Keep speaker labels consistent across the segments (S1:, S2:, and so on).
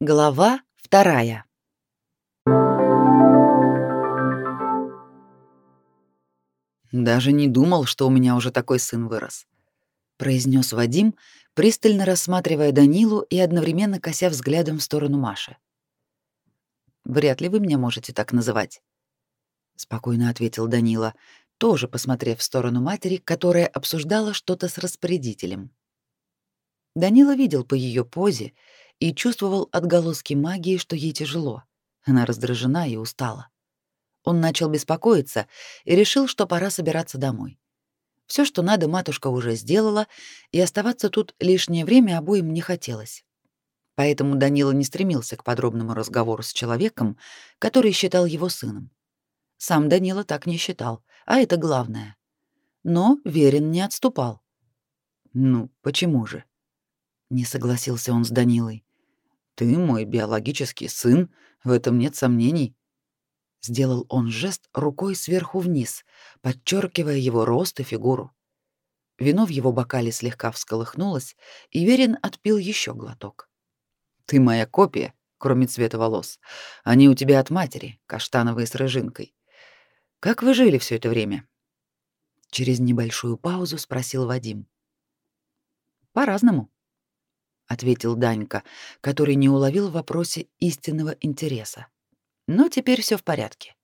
S1: Глава вторая. Даже не думал, что у меня уже такой сын вырос, произнес Вадим, пристально рассматривая Данилу и одновременно кося взглядом в сторону Маши. Вряд ли вы меня можете так называть, спокойно ответил Данила, тоже посмотрев в сторону матери, которая обсуждала что-то с распорядителем. Данила видел по ее позе и чувствовал отголоски магии, что ей тяжело. Она раздражена и устала. Он начал беспокоиться и решил, что пора собираться домой. Все, что надо, матушка уже сделала, и оставаться тут лишнее время обоим не хотелось. Поэтому Данила не стремился к подробному разговору с человеком, который считал его сыном. Сам Данила так не считал, а это главное. Но Верин не отступал. Ну, почему же? Не согласился он с Данилой. Ты мой биологический сын, в этом нет сомнений. Сделал он жест рукой сверху вниз, подчеркивая его рост и фигуру. Вино в его бокале слегка всколыхнулось, и Верин отпил еще глоток. Ты моя копия, кроме цвета волос. Они у тебя от матери, каштановые с рыжинкой. Как вы жили все это время? Через небольшую паузу спросил Вадим. По-разному, ответил Данька, который не уловил в вопросе истинного интереса. Но теперь все в порядке.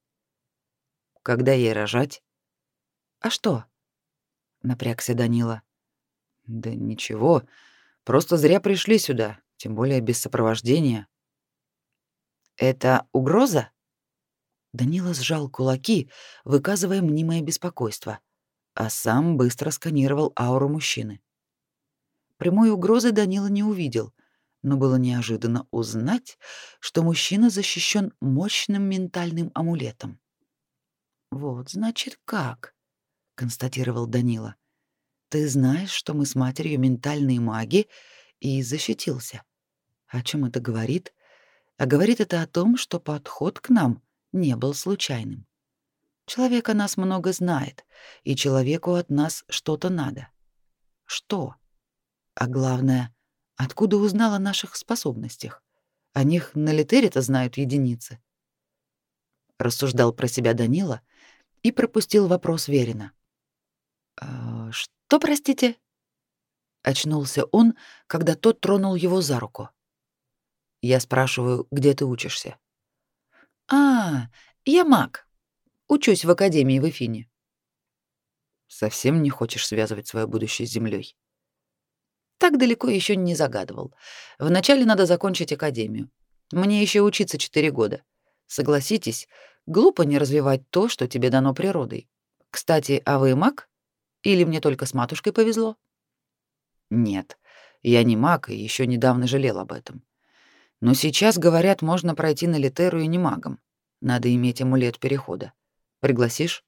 S1: Когда ей рожать? А что? напрягся Данила. Да ничего, просто зря пришли сюда, тем более без сопровождения. Это угроза? Данила сжал кулаки, выказывая мнимое беспокойство, а сам быстро сканировал ауру мужчины. Прямой угрозы Данила не увидел, но было неожиданно узнать, что мужчина защищен мощным ментальным амулетом. Вот, значит, как, констатировал Данила. Ты знаешь, что мы с матерью ментальные маги, и защитился. О чем это говорит? А говорит это о том, что подход к нам не был случайным. Человек о нас много знает, и человеку от нас что-то надо. Что? А главное, откуда узнал о наших способностях? О них на Литере-то знают единицы. Рассуждал про себя Данила и пропустил вопрос Верина. «А, «Что, простите?» Очнулся он, когда тот тронул его за руку. Я спрашиваю, где ты учишься? «А, я маг. Учусь в академии в Эфине». «Совсем не хочешь связывать свое будущее с землей? Так далеко еще не загадывал. Вначале надо закончить академию. Мне еще учиться четыре года. Согласитесь, глупо не развивать то, что тебе дано природой. Кстати, а вы маг? Или мне только с матушкой повезло? Нет, я не маг и еще недавно жалел об этом. Но сейчас, говорят, можно пройти на литеру и не магом. Надо иметь амулет перехода. Пригласишь?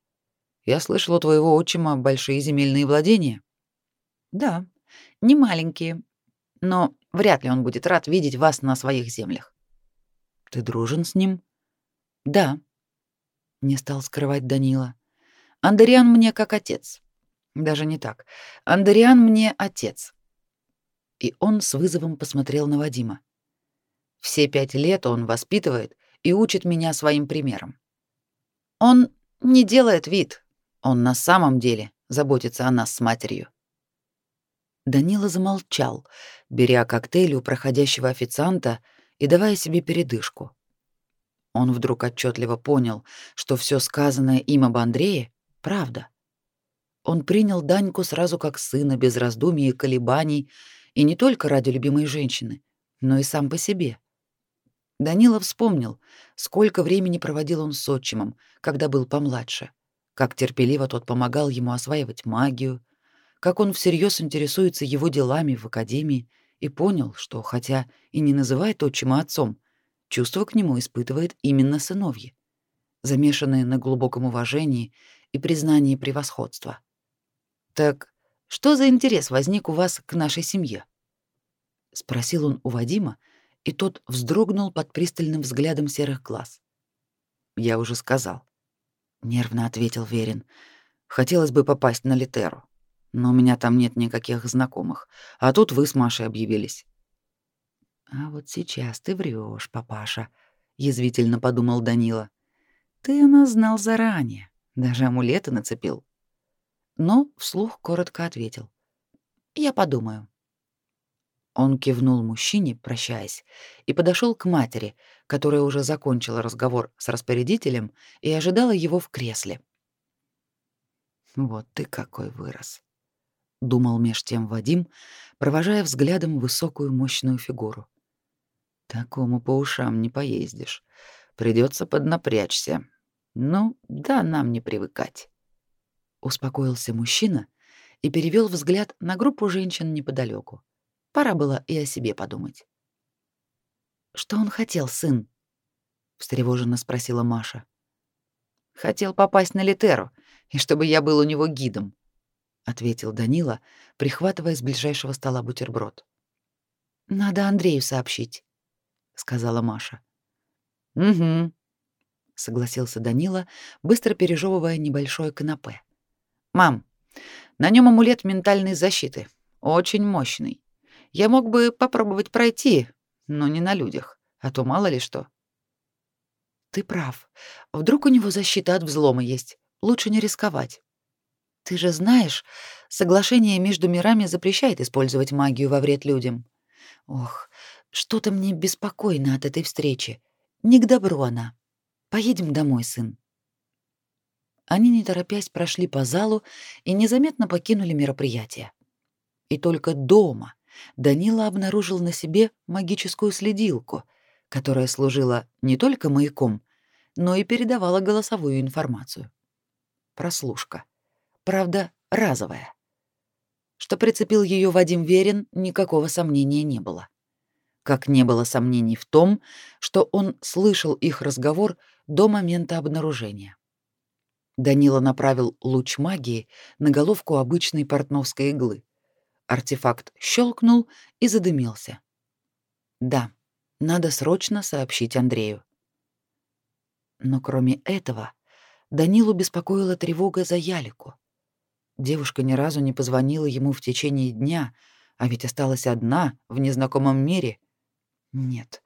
S1: Я слышал, у твоего отчима большие земельные владения. Да, не маленькие, но вряд ли он будет рад видеть вас на своих землях. Ты дружен с ним? Да. Не стал скрывать Данила. Андериан мне как отец. Даже не так. Андериан мне отец. И он с вызовом посмотрел на Вадима. Все пять лет он воспитывает и учит меня своим примером. Он не делает вид, он на самом деле заботится о нас с матерью. Данила замолчал, беря коктейль у проходящего официанта и давая себе передышку. Он вдруг отчетливо понял, что все сказанное им об Андрее — правда. Он принял Даньку сразу как сына, без раздумий и колебаний, и не только ради любимой женщины, но и сам по себе. Данила вспомнил, сколько времени проводил он с отчимом, когда был помладше, как терпеливо тот помогал ему осваивать магию, как он всерьез интересуется его делами в академии и понял, что хотя и не называет отчима отцом, чувство к нему испытывает именно сыновье, замешанные на глубоком уважении и признании превосходства. Так что за интерес возник у вас к нашей семье? спросил он у Вадима, и тот вздрогнул под пристальным взглядом серых глаз. Я уже сказал, нервно ответил Верин. Хотелось бы попасть на Литеру, но у меня там нет никаких знакомых, а тут вы с Машей объявились. А вот сейчас ты врешь, папаша, язвительно подумал Данила. Ты нас знал заранее, даже амулеты нацепил. Но вслух коротко ответил: "Я подумаю". Он кивнул мужчине, прощаясь, и подошел к матери, которая уже закончила разговор с распорядителем и ожидала его в кресле. Вот ты какой вырос, думал меж тем Вадим, провожая взглядом высокую мощную фигуру. Такому по ушам не поездишь. Придется поднапрячься. Ну, да, нам не привыкать. Успокоился мужчина и перевел взгляд на группу женщин неподалеку. Пора было и о себе подумать. Что он хотел, сын? встревоженно спросила Маша. Хотел попасть на Литеру, и чтобы я был у него гидом, ответил Данила, прихватывая с ближайшего стола бутерброд. Надо Андрею сообщить, сказала Маша. Угу, согласился Данила, быстро пережевывая небольшое канапе. Мам, на нем амулет ментальной защиты, очень мощный. Я мог бы попробовать пройти, но не на людях, а то мало ли что. Ты прав. Вдруг у него защита от взлома есть. Lучше не рисковать. Ты же знаешь, соглашение между мирами запрещает использовать магию во вред людям. Ох, что-то мне беспокойно от этой встречи. Не к добру она. Поедем домой, сын. Они, не торопясь, прошли по залу и незаметно покинули мероприятие. И только дома Данила обнаружил на себе магическую следилку, которая служила не только маяком, но и передавала голосовую информацию. Прослушка. Правда, разовая. Что прицепил ее Вадим Верин, никакого сомнения не было. Как не было сомнений в том, что он слышал их разговор до момента обнаружения. Данила направил луч магии на головку обычной портновской иглы. Артефакт щелкнул и задымился. Да, надо срочно сообщить Андрею. Но кроме этого, Данилу беспокоила тревога за Ялику. Девушка ни разу не позвонила ему в течение дня, а ведь осталась одна в незнакомом мире. Нет,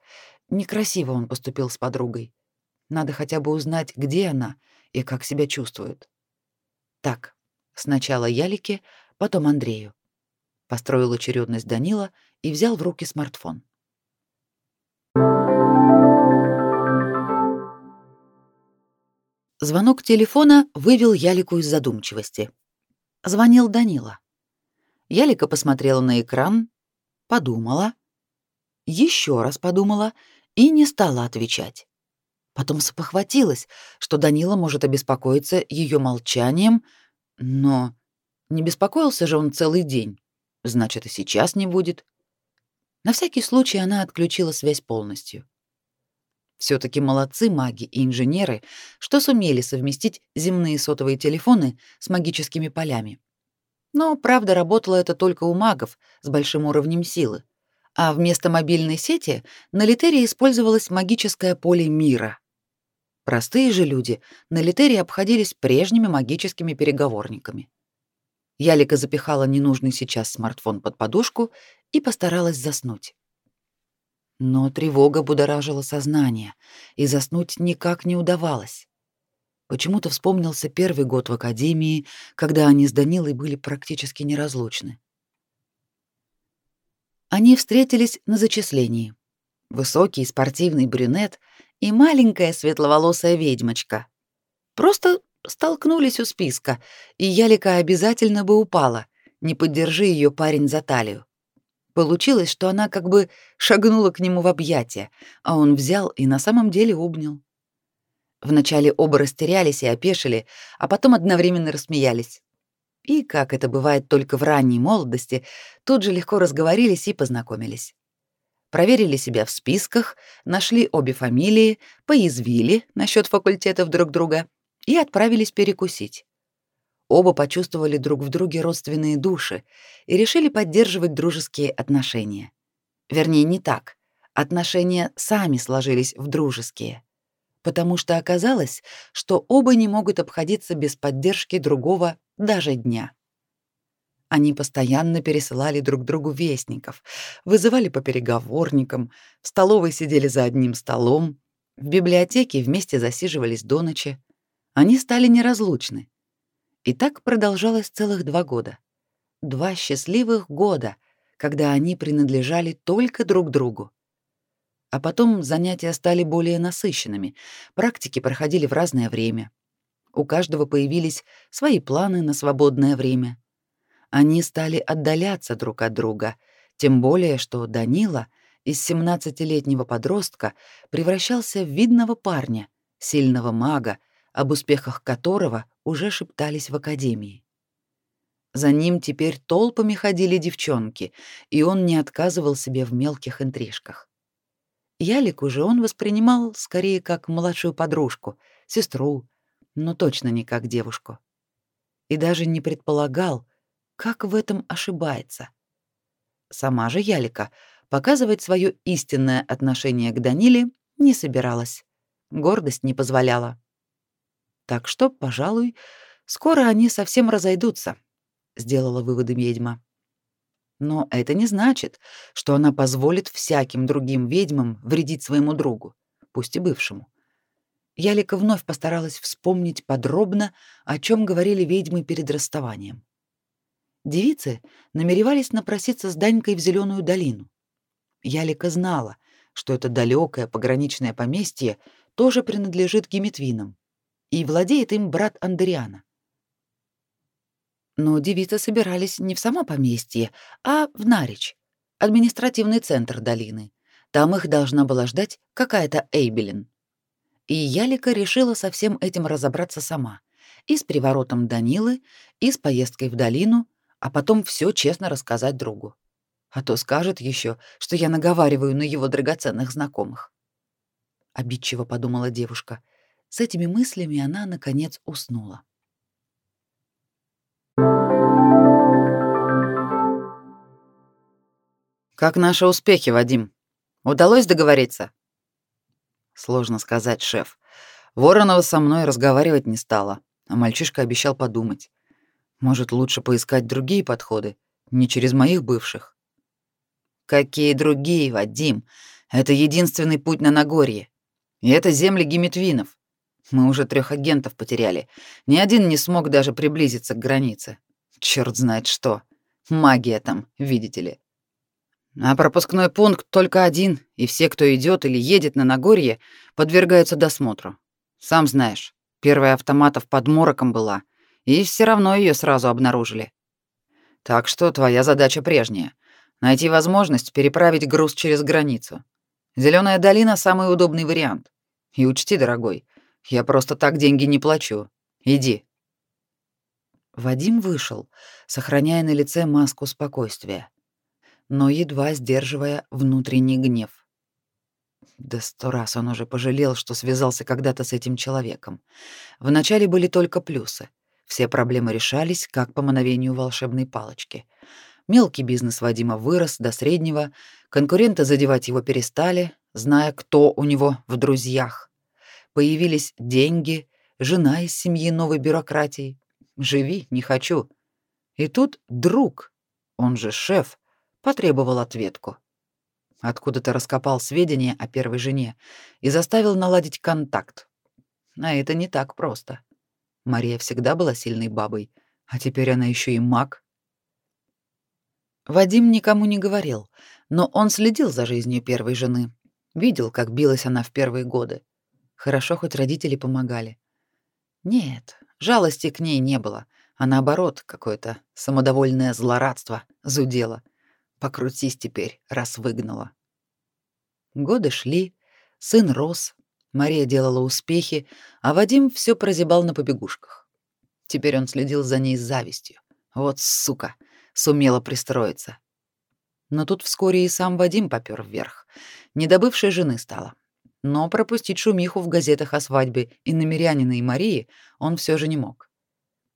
S1: некрасиво он поступил с подругой. Надо хотя бы узнать, где она и как себя чувствует. Так, сначала Ялике, потом Андрею построил очередность Данила и взял в руки смартфон. Звонок телефона вывел Ялику из задумчивости. Звонил Данила. Ялика посмотрела на экран, подумала, еще раз подумала и не стала отвечать. Потом спохватилась, что Данила может обеспокоиться ее молчанием, но не беспокоился же он целый день. Значит, и сейчас не будет. На всякий случай она отключила связь полностью. Все таки молодцы маги и инженеры, что сумели совместить земные сотовые телефоны с магическими полями. Но, правда, работало это только у магов с большим уровнем силы. А вместо мобильной сети на Литере использовалось магическое поле мира. Простые же люди на Литере обходились прежними магическими переговорниками. Ялика запихала ненужный сейчас смартфон под подушку и постаралась заснуть. Но тревога будоражила сознание, и заснуть никак не удавалось. Почему-то вспомнился первый год в академии, когда они с Данилой были практически неразлучны. Они встретились на зачислении. Высокий спортивный брюнет и маленькая светловолосая ведьмочка. Просто столкнулись у списка, и Ялика обязательно бы упала, не поддержи ее парень за талию. Получилось, что она как бы шагнула к нему в объятия, а он взял и на самом деле обнял. Вначале оба растерялись и опешили, а потом одновременно рассмеялись. И, как это бывает только в ранней молодости, тут же легко разговорились и познакомились. Проверили себя в списках, нашли обе фамилии, поязвили насчет факультетов друг друга — и отправились перекусить. Оба почувствовали друг в друге родственные души и решили поддерживать дружеские отношения. Вернее, не так. Отношения сами сложились в дружеские. Потому что оказалось, что оба не могут обходиться без поддержки другого даже дня. Они постоянно пересылали друг другу вестников, вызывали по переговорникам, в столовой сидели за одним столом, в библиотеке вместе засиживались до ночи. Они стали неразлучны. И так продолжалось целых два года. Два счастливых года, когда они принадлежали только друг другу. А потом занятия стали более насыщенными, практики проходили в разное время. У каждого появились свои планы на свободное время. Они стали отдаляться друг от друга, тем более что Данила из 17-летнего подростка превращался в видного парня, сильного мага, об успехах которого уже шептались в академии. За ним теперь толпами ходили девчонки, и он не отказывал себе в мелких интрижках. Ялику же он воспринимал скорее как младшую подружку, сестру, но точно не как девушку. И даже не предполагал, как в этом ошибается. Сама же Ялика показывать свое истинное отношение к Даниле не собиралась. Гордость не позволяла. Так что, пожалуй, скоро они совсем разойдутся, сделала выводы ведьма. Но это не значит, что она позволит всяким другим ведьмам вредить своему другу, пусть и бывшему. Ялика вновь постаралась вспомнить подробно, о чем говорили ведьмы перед расставанием. Девицы намеревались напроситься с Данькой в Зеленую долину. Ялика знала, что это далекое пограничное поместье тоже принадлежит Геметвинам, и владеет им брат Андриана. Но девицы собирались не в само поместье, а в Нарич, административный центр долины. Там их должна была ждать какая-то Эйбелин. И Ялика решила со всем этим разобраться сама. И с приворотом Данилы, и с поездкой в долину, а потом все честно рассказать другу. А то скажет еще, что я наговариваю на его драгоценных знакомых. Обидчиво подумала девушка. С этими мыслями она наконец уснула. Как наши успехи, Вадим? Удалось договориться? Сложно сказать, шеф. Воронова со мной разговаривать не стала, а мальчишка обещал подумать. Может, лучше поискать другие подходы, не через моих бывших. Какие другие, Вадим? Это единственный путь на Нагорье. И это земли гиметвинов. Мы уже трех агентов потеряли. Ни один не смог даже приблизиться к границе. Черт знает что. Магия там, видите ли. А пропускной пункт только один, и все, кто идет или едет на Нагорье, подвергаются досмотру. Сам знаешь, первая автоматов под мороком была, и все равно ее сразу обнаружили. Так что твоя задача прежняя — найти возможность переправить груз через границу. Зеленая долина — самый удобный вариант. И учти, дорогой, я просто так деньги не плачу. Иди. Вадим вышел, сохраняя на лице маску спокойствия, но едва сдерживая внутренний гнев. Да сто раз он уже пожалел, что связался когда-то с этим человеком. Вначале были только плюсы — все проблемы решались как по мановению волшебной палочки. Мелкий бизнес Вадима вырос до среднего, конкуренты задевать его перестали, зная, кто у него в друзьях. Появились деньги, жена из семьи новой бюрократии. Живи, не хочу. И тут друг, он же шеф, потребовал ответку. Откуда-то раскопал сведения о первой жене и заставил наладить контакт. А это не так просто. Мария всегда была сильной бабой, а теперь она еще и маг. Вадим никому не говорил, но он следил за жизнью первой жены, видел, как билась она в первые годы. Хорошо, хоть родители помогали. Нет, жалости к ней не было, а наоборот, какое-то самодовольное злорадство зудело. Покрутись теперь, раз выгнала. Годы шли, сын рос, Мария делала успехи, а Вадим все прозябал на побегушках. Теперь он следил за ней с завистью. Вот сука, сумела пристроиться. Но тут вскоре и сам Вадим попёр вверх. Недобывшей жены стало. Но пропустить шумиху в газетах о свадьбе и намерянина и Марии он все же не мог.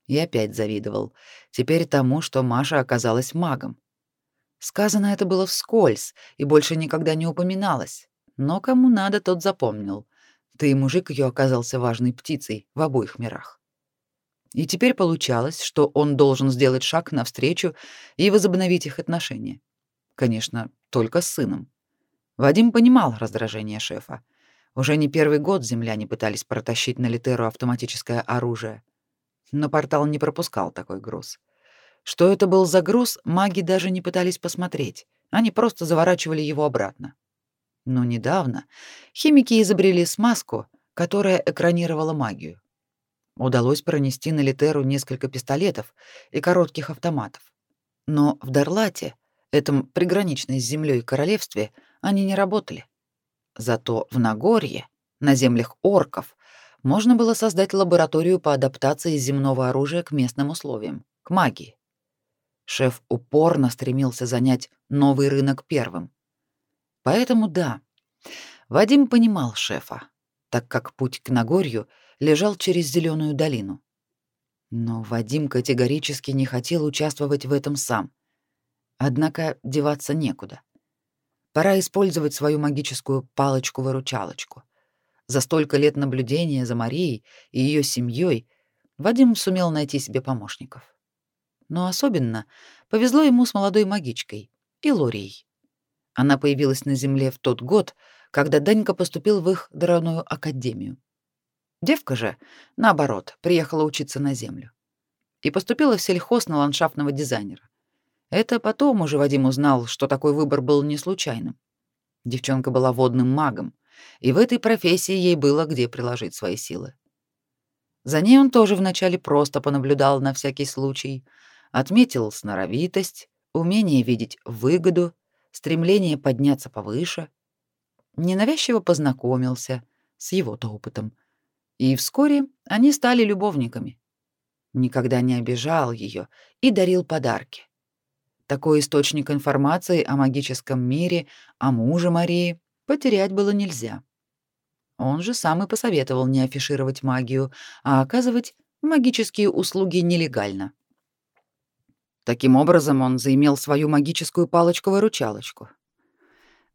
S1: И опять завидовал. Теперь тому, что Маша оказалась магом. Сказано это было вскользь и больше никогда не упоминалось. Но кому надо, тот запомнил. Да и мужик ее оказался важной птицей в обоих мирах. И теперь получалось, что он должен сделать шаг навстречу и возобновить их отношения. Конечно, только с сыном. Вадим понимал раздражение шефа. Уже не первый год земляне пытались протащить на Литеру автоматическое оружие. Но портал не пропускал такой груз. Что это был за груз, маги даже не пытались посмотреть. Они просто заворачивали его обратно. Но недавно химики изобрели смазку, которая экранировала магию. Удалось пронести на Литеру несколько пистолетов и коротких автоматов. Но в Дарлате, этом приграничной с землей королевстве, они не работали. Зато в Нагорье, на землях орков, можно было создать лабораторию по адаптации земного оружия к местным условиям, к магии. Шеф упорно стремился занять новый рынок первым. Поэтому да, Вадим понимал шефа, так как путь к Нагорью лежал через зеленую долину. Но Вадим категорически не хотел участвовать в этом сам. Однако деваться некуда. Пора использовать свою магическую палочку-выручалочку. За столько лет наблюдения за Марией и ее семьей Вадим сумел найти себе помощников. Но особенно повезло ему с молодой магичкой, Илорией. Она появилась на Земле в тот год, когда Данька поступил в их дровную академию. Девка же, наоборот, приехала учиться на Землю. И поступила в сельхоз на ландшафтного дизайнера. Это потом уже Вадим узнал, что такой выбор был не случайным. Девчонка была водным магом, и в этой профессии ей было где приложить свои силы. За ней он тоже вначале просто понаблюдал на всякий случай, отметил сноровитость, умение видеть выгоду, стремление подняться повыше, ненавязчиво познакомился с его-то опытом, и вскоре они стали любовниками. Никогда не обижал ее и дарил подарки. Такой источник информации о магическом мире, о муже Марии потерять было нельзя. Он же сам и посоветовал не афишировать магию, а оказывать магические услуги нелегально. Таким образом, он заимел свою магическую палочку-выручалочку.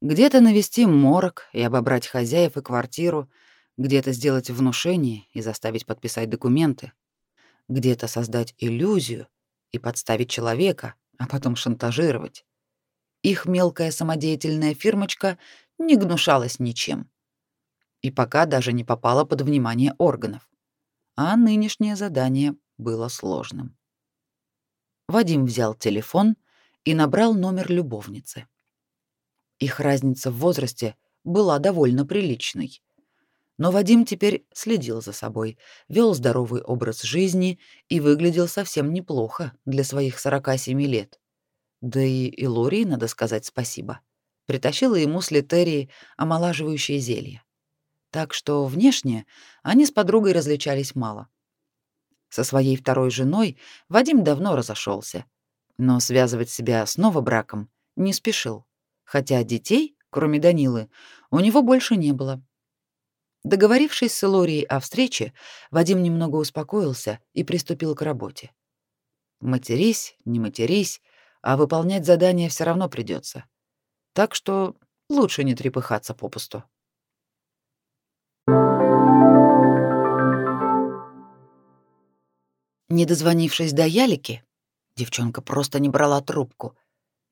S1: Где-то навести морок и обобрать хозяев и квартиру, где-то сделать внушение и заставить подписать документы, где-то создать иллюзию и подставить человека, а потом шантажировать. Их мелкая самодеятельная фирмочка не гнушалась ничем. И пока даже не попала под внимание органов. А нынешнее задание было сложным. Вадим взял телефон и набрал номер любовницы. Их разница в возрасте была довольно приличной. Но Вадим теперь следил за собой, вел здоровый образ жизни и выглядел совсем неплохо для своих 47 лет. Да и Илории надо сказать спасибо. Притащила ему с Литерии омолаживающее зелье. Так что внешне они с подругой различались мало. Со своей второй женой Вадим давно разошелся, но связывать себя с новым браком не спешил, хотя детей, кроме Данилы, у него больше не было. Договорившись с Лорией о встрече, Вадим немного успокоился и приступил к работе. Матерись, не матерись, а выполнять задание все равно придется. Так что лучше не трепыхаться попусту. Не дозвонившись до Ялики, девчонка просто не брала трубку.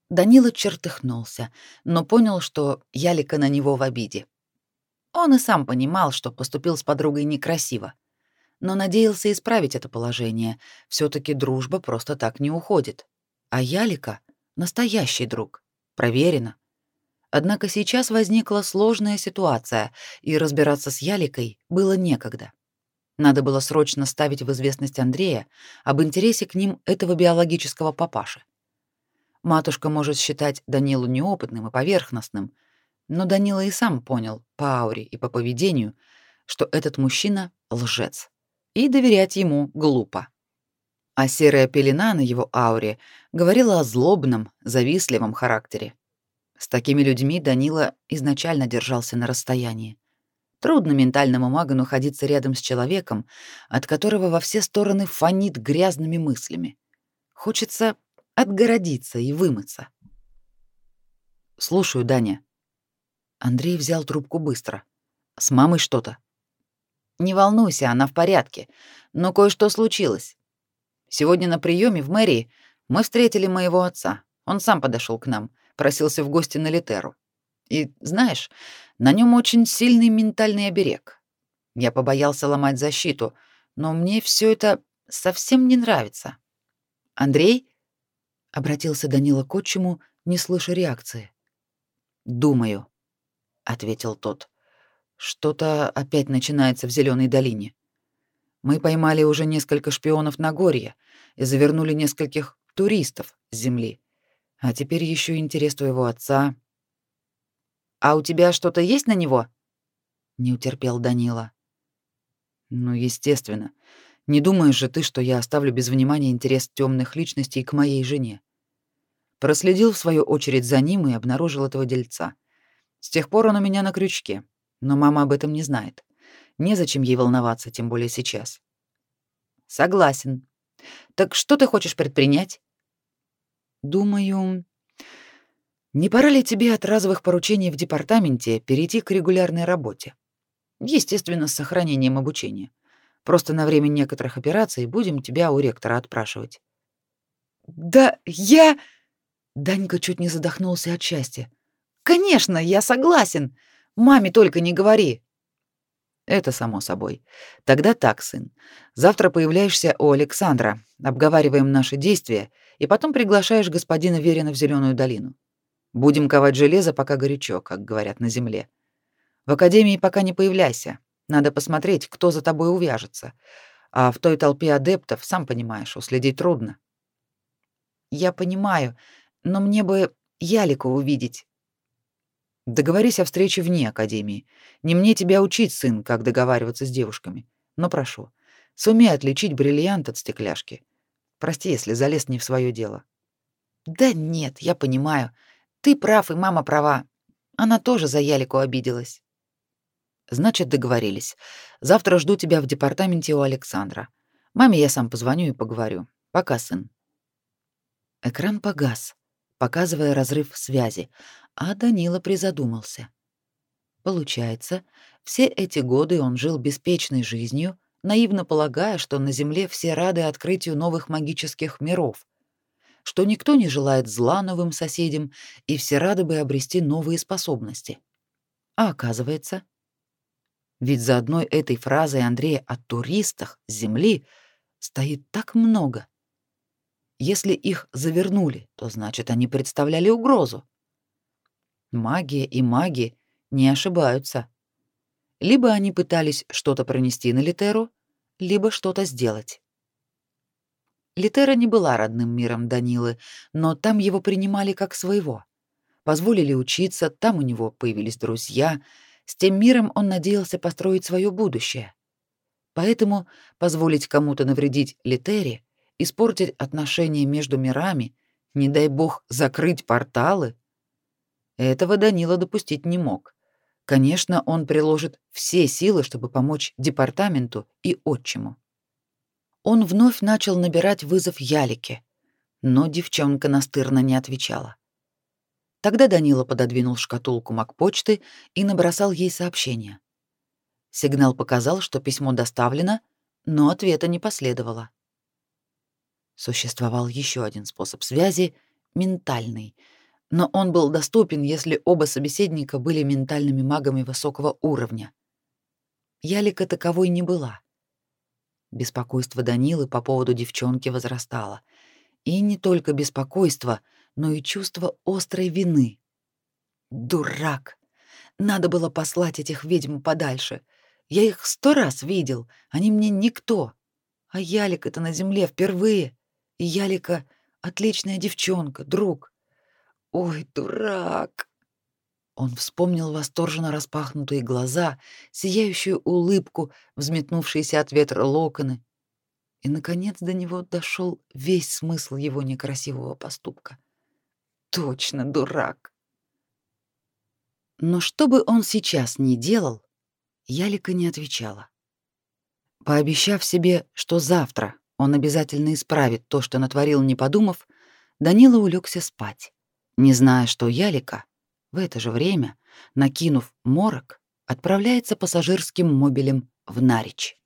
S1: Данила чертыхнулся, но понял, что Ялика на него в обиде. Он и сам понимал, что поступил с подругой некрасиво, но надеялся исправить это положение. все таки дружба просто так не уходит. А Ялика — настоящий друг, проверено. Однако сейчас возникла сложная ситуация, и разбираться с Яликой было некогда. Надо было срочно ставить в известность Андрея об интересе к ним этого биологического папаши. Матушка может считать Данилу неопытным и поверхностным — но Данила и сам понял по ауре и по поведению, что этот мужчина — лжец, и доверять ему глупо. А серая пелена на его ауре говорила о злобном, завистливом характере. С такими людьми Данила изначально держался на расстоянии. Трудно ментальному магу находиться рядом с человеком, от которого во все стороны фонит грязными мыслями. Хочется отгородиться и вымыться. «Слушаю, Даня», Андрей взял трубку быстро. «С мамой что-то?» Не волнуйся, она в порядке. Но кое-что случилось. Сегодня на приеме в мэрии мы встретили моего отца. Он сам подошел к нам, просился в гости на Литеру. И, знаешь, на нем очень сильный ментальный оберег. Я побоялся ломать защиту, но мне все это совсем не нравится. Андрей обратился Данила к отчиму, не слыша реакции. Думаю, ответил тот. Что-то опять начинается в Зеленой долине. Мы поймали уже несколько шпионов на горе и завернули нескольких туристов с земли. А теперь еще интерес твоего отца. А у тебя что-то есть на него? Не утерпел Данила. Ну, естественно. Не думаешь же ты, что я оставлю без внимания интерес темных личностей к моей жене? Проследил в свою очередь за ним и обнаружил этого дельца. С тех пор он у меня на крючке, но мама об этом не знает. Незачем ей волноваться, тем более сейчас. Согласен. Так что ты хочешь предпринять? Думаю, не пора ли тебе от разовых поручений в департаменте перейти к регулярной работе? Естественно, с сохранением обучения. Просто на время некоторых операций будем тебя у ректора отпрашивать. Да я Данька чуть не задохнулся от счастья. Конечно, я согласен. Маме только не говори. Это само собой. Тогда так, сын. Завтра появляешься у Александра, обговариваем наши действия, и потом приглашаешь господина Верина в Зеленую долину. Будем ковать железо, пока горячо, как говорят на земле. В академии пока не появляйся. Надо посмотреть, кто за тобой увяжется. А в той толпе адептов, сам понимаешь, уследить трудно. Я понимаю, но мне бы Ялику увидеть. Договорись о встрече вне академии. Не мне тебя учить, сын, как договариваться с девушками. Но прошу, сумей отличить бриллиант от стекляшки. Прости, если залез не в свое дело. Да нет, я понимаю. Ты прав, и мама права. Она тоже за Ялику обиделась. Значит, договорились. Завтра жду тебя в департаменте у Александра. Маме я сам позвоню и поговорю. Пока, сын. Экран погас, показывая разрыв связи, а Данила призадумался. Получается, все эти годы он жил беспечной жизнью, наивно полагая, что на Земле все рады открытию новых магических миров, что никто не желает зла новым соседям и все рады бы обрести новые способности. А оказывается, ведь за одной этой фразой Андрея о туристах с Земли стоит так много. Если их завернули, то значит, они представляли угрозу. Магия и маги не ошибаются. Либо они пытались что-то пронести на Литеру, либо что-то сделать. Литера не была родным миром Данилы, но там его принимали как своего. Позволили учиться, там у него появились друзья. С тем миром он надеялся построить свое будущее. Поэтому позволить кому-то навредить Литере, испортить отношения между мирами, не дай бог закрыть порталы, этого Данила допустить не мог. Конечно, он приложит все силы, чтобы помочь департаменту и отчиму. Он вновь начал набирать вызов Ялике, но девчонка настырно не отвечала. Тогда Данила пододвинул шкатулку Макпочты и набросал ей сообщение. Сигнал показал, что письмо доставлено, но ответа не последовало. Существовал еще один способ связи — ментальный — но он был доступен, если оба собеседника были ментальными магами высокого уровня. Ялика таковой не была. Беспокойство Данилы по поводу девчонки возрастало. И не только беспокойство, но и чувство острой вины. Дурак! Надо было послать этих ведьм подальше. Я их сто раз видел, они мне никто. А Ялика-то на земле впервые. И Ялика — отличная девчонка, друг. Ой, дурак. Он вспомнил восторженно распахнутые глаза, сияющую улыбку, взметнувшиеся от ветра локоны, и наконец до него дошел весь смысл его некрасивого поступка. Точно дурак. Но что бы он сейчас ни делал, Ялика не отвечала. Пообещав себе, что завтра он обязательно исправит то, что натворил, не подумав, Данила улегся спать не зная, что Ялика в это же время, накинув морок, отправляется пассажирским мобилем в Нарич.